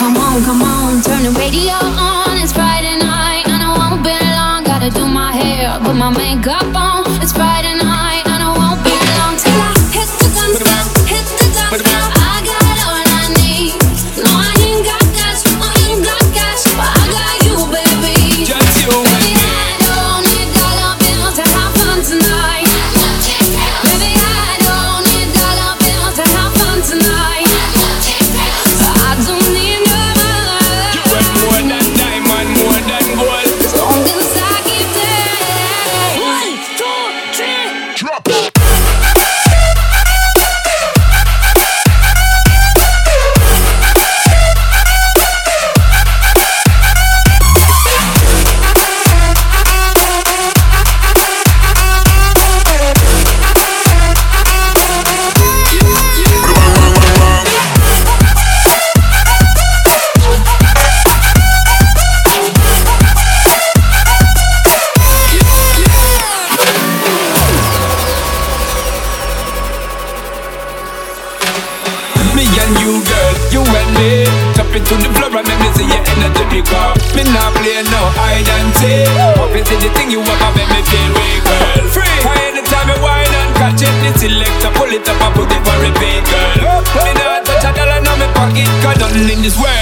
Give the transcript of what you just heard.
Come on, come on, turn the radio on. It's Friday night, and I won't be long. Gotta do my hair, put my makeup on. It's Friday girl, you and me. Jump into the floor and make me see your energy pick up. Me not play no hide and seek. Up into the thing you ever make me feel weak, girl. Free. Why anytime you whine and catch it, the selector pull it up and put it for repeat, girl. Me not touch a dollar in my pocket, 'cause nothing in this world